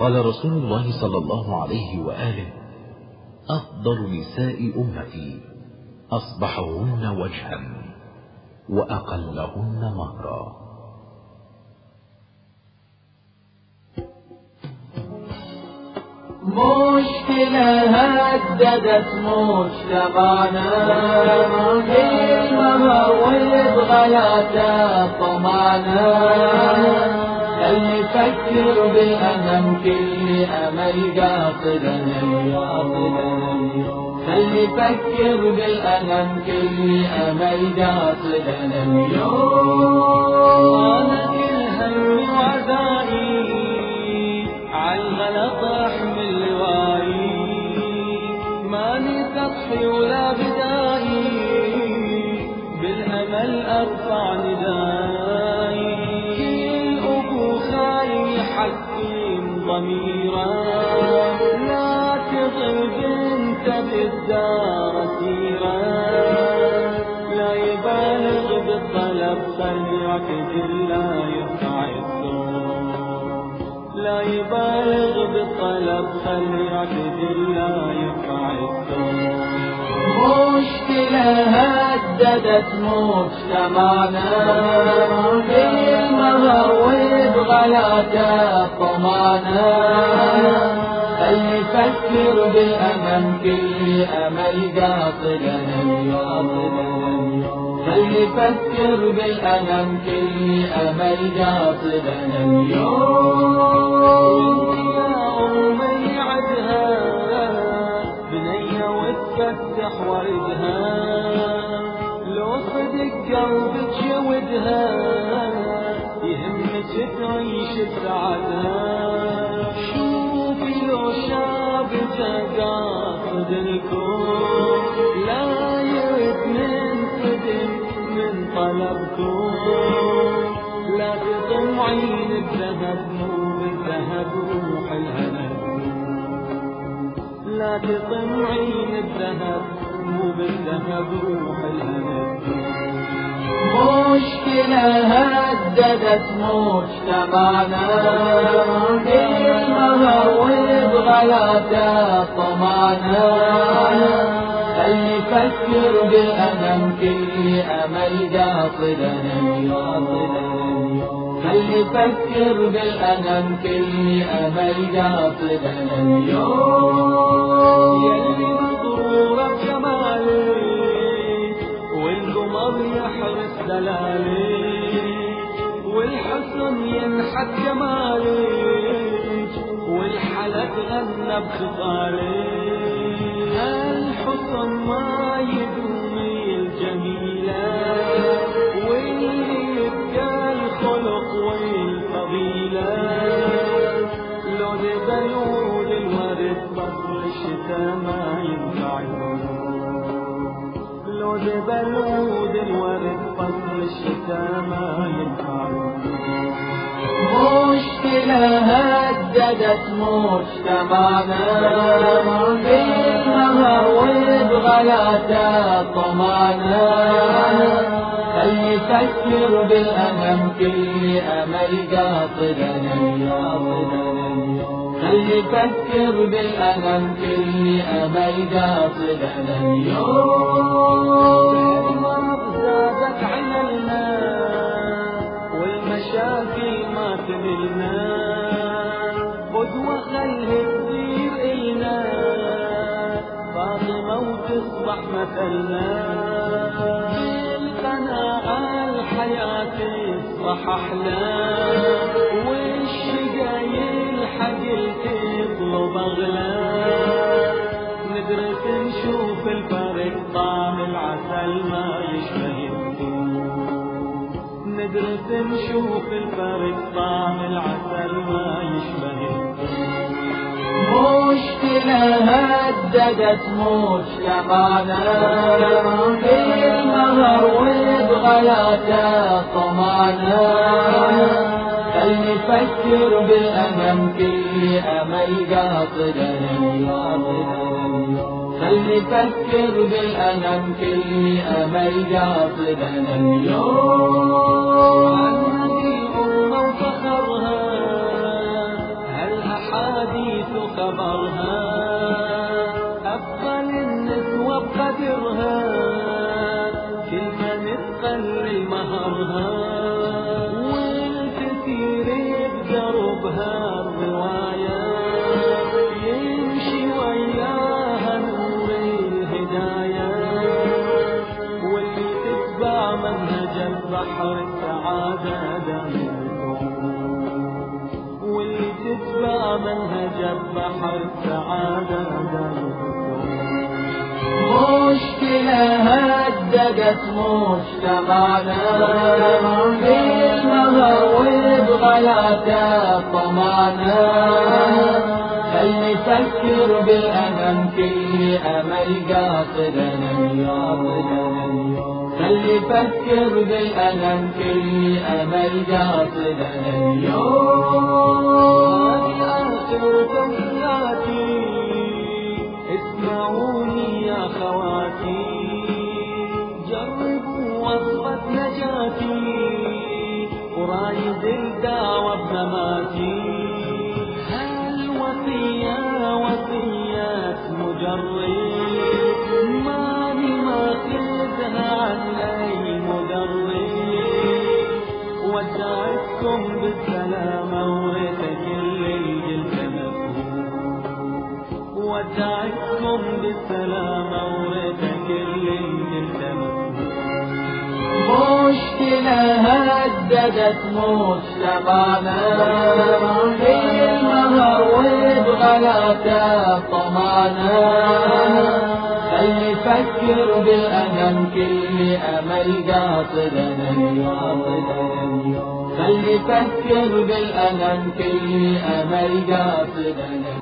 قال رسول الله صلى الله عليه وآله أفضل نساء أمتي أصبحهن وجها وأقلهن مهرا. مشكلة هددت مجتمعنا بالمهر والبغلاة طمعنا. يفكر بالأمل كل أمل قاصدا اللي يفكر بالألم كل أمل قاصدا كل همي وعزائي عالغلط أحمل لوائي ماني سطحي ولا بدائي بالأمل أرفع ندائي ضميره لا تظل بنت بالدار أسيرة لا يبالغ بالطلب خلي يعتدل لا يرفع الصوت لا يبالغ بالطلب خلي يعتدل لا يرفع الصوت هددت مجتمعنا بالمهر والبغلاة طمعنا. اللي يفكر بالأمل كل أمل قاصدا اللي يفكر بالألم كل أمل قاصدا اليوم؟ بسعدها شوفي الكون لا من طلبكم لا الذهب مو بالذهب روح لا الذهب مو بالذهب روح مشكلة هددت مجتمعنا. بالمهر والبغلاة طمعنا اللي يفكر كل أمل قاصدا اللي يفكر كل أمل قاصدا اليوم؟ يلي مغرورة بجمالك والقمر يحرس دلالك والحسن ينحت جمالك والحلق غنى بخصالك الحسن ما يدوم الجميلة واللي يبقى الخلق والفضيلة. لو بلود الورد فصل الشتاء ما ينفع لو بلود الورد فصل الشتاء ما ينفع مشكلة هددت مجتمعنا. بالمهر والبغلاة طمعنا اللي يفكر بالأمل كل أمل قاصدا اللي يفكر بالألم كل أمل قاصدا اليوم. زادت علينا والمشاكل تملنا قدوة خلها تصير إلنا فاطمة وتصبح مثلنا. بالقناعة الحياة تصبح أحلى. والشقايل حقل تطلب أغلى. ندرس نشوف الفرق طعم العسل ما يشبه. مشكلة هددت مجتمعنا. بالمهر والبغلاة طمعنا. اللي يفكر بالأمل كل أمل قاصدا اللي يفكر بالألم كل أمل قاصدا اليوم؟ منهج البحر دمكم مشكلة هددت مجتمعنا بالمهر والغلاة طمعنا خلي نفكر بالأمل كل أمل قاصدنا اليوم خلي نفكر بالألم كل أمل قاصدنا اليوم ورايد الدعوة بمماتي هالوصية وصية مجرد؟ ماني ماخذها عن أي مدرب ودعتكم بالسلامة وريتك اللي قلت مفهوم ودعتكم بالسلامة وريتك اللي قلت مفهوم هددت مجتمعنا بالمهر والغلاة طمعنا خلي نفكر بالأمل كل أمل قاصدنا اليوم خلي نفكر بالأمل كل أمل قاصدنا